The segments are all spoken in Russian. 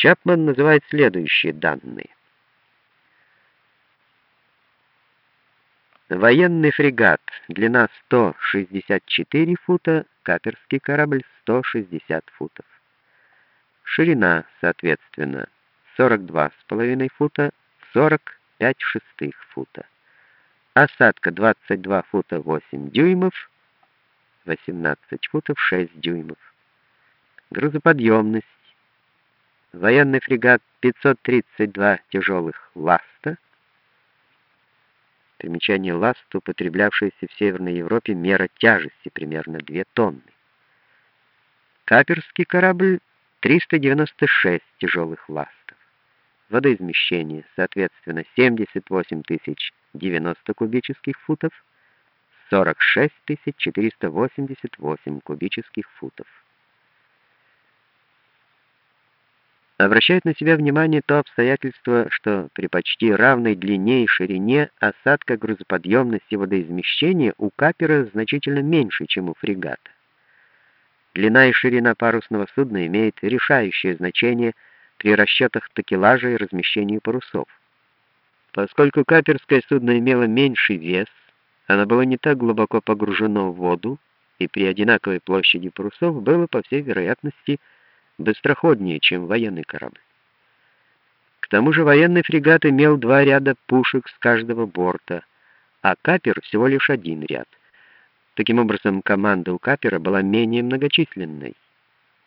Чапман называет следующие данные. Военный фрегат, длина 164 фута, каперский корабль 160 футов. Ширина, соответственно, 42,5 фута, 45 шестых фута. Осадка 22 фута 8 дюймов, 18 футов 6 дюймов. Грузоподъемность. Военный фрегат 532 тяжелых ласта, Примечание ласт, употреблявшаяся в Северной Европе мера тяжести, примерно 2 тонны. Каперский корабль 396 тяжелых ластов. Водоизмещение, соответственно, 78 тысяч 90 кубических футов, 46 488 кубических футов. Обращает на себя внимание то обстоятельство, что при почти равной длине и ширине осадка грузоподъемности водоизмещения у капера значительно меньше, чем у фрегата. Длина и ширина парусного судна имеют решающее значение при расчетах такелажа и размещении парусов. Поскольку каперское судно имело меньший вес, оно было не так глубоко погружено в воду, и при одинаковой площади парусов было, по всей вероятности, быстроходнее, чем военный корабль. К тому же военный фрегат имел два ряда пушек с каждого борта, а капер всего лишь один ряд. Таким образом, команда у капера была менее многочисленной,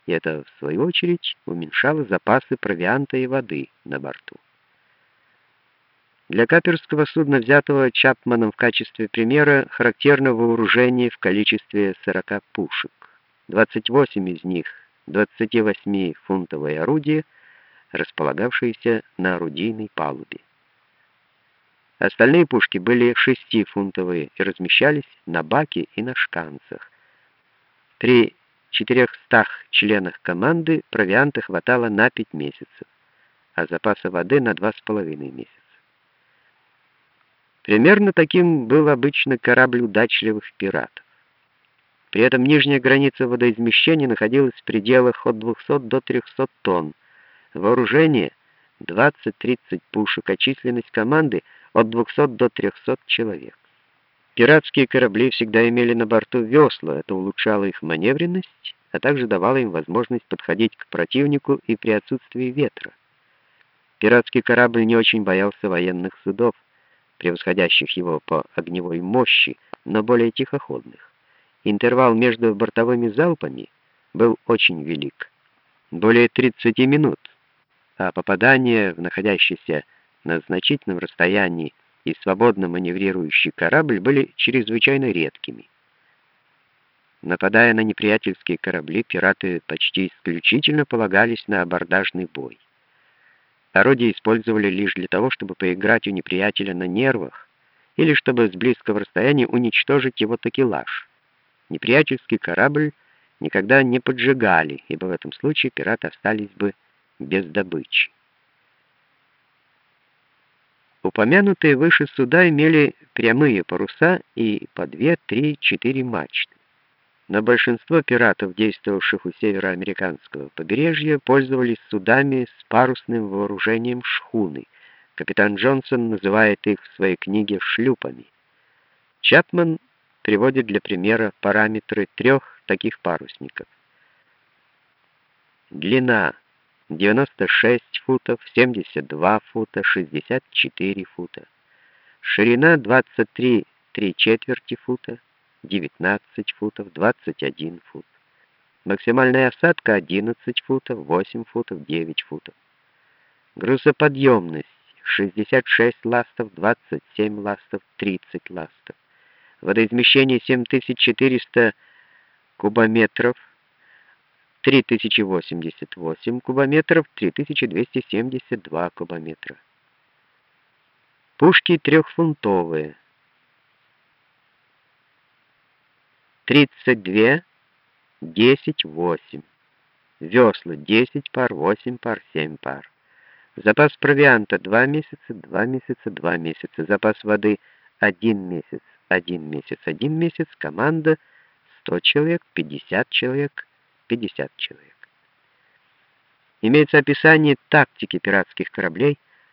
и это, в свою очередь, уменьшало запасы провианта и воды на борту. Для каперского судна, взятого Чапманом в качестве примера, характерно вооружение в количестве 40 пушек. 28 из них 28-фунтовое орудие, располагавшееся на орудийной палубе. Остальные пушки были 6-фунтовые и размещались на баке и на шканцах. При 400 членах команды провианта хватало на 5 месяцев, а запаса воды на 2,5 месяца. Примерно таким был обычно корабль удачливых пиратов. При этом нижняя граница водоизмещения находилась в пределах от 200 до 300 тонн. Вооружение 20-30 пушек, а численность команды от 200 до 300 человек. Пиратские корабли всегда имели на борту весла, это улучшало их маневренность, а также давало им возможность подходить к противнику и при отсутствии ветра. Пиратский корабль не очень боялся военных судов, превосходящих его по огневой мощи, но более тихоходных. Интервал между бортовыми залпами был очень велик, более 30 минут, а попадание в находящийся на значительном расстоянии и свободно маневрирующий корабль были чрезвычайно редкими. Нападая на неприятельские корабли, пираты почти исключительно полагались на абордажный бой. Орудия использовали лишь для того, чтобы поиграть у неприятеля на нервах или чтобы с близкого расстояния уничтожить его такелаж. Неприятельский корабль никогда не поджигали, ибо в этом случае пираты остались бы без добычи. Упомянутые выше суда имели прямые паруса и по 2, 3, 4 мачты. Но большинство пиратов, действовавших у североамериканского побережья, пользовались судами с парусным вооружением шхуны. Капитан Джонсон называет их в своей книге шлюпами. Чапман приводит для примера параметры трех таких парусников. Длина 96 футов, 72 фута, 64 фута. Ширина 23 3 четверти фута, 19 футов, 21 фут. Максимальная осадка 11 футов, 8 футов, 9 футов. Грузоподъемность 66 ластов, 27 ластов, 30 ластов водоизмещение 7400 кубометров, 3088 кубометров, 3272 кубометра. Пушки трехфунтовые. 32, 10, 8. Весла 10 пар, 8 пар, 7 пар. Запас провианта 2 месяца, 2 месяца, 2 месяца. Запас воды 1 месяц один месяц, один месяц, команда 100 человек, 50 человек, 50 человек. имеется описание тактики пиратских кораблей,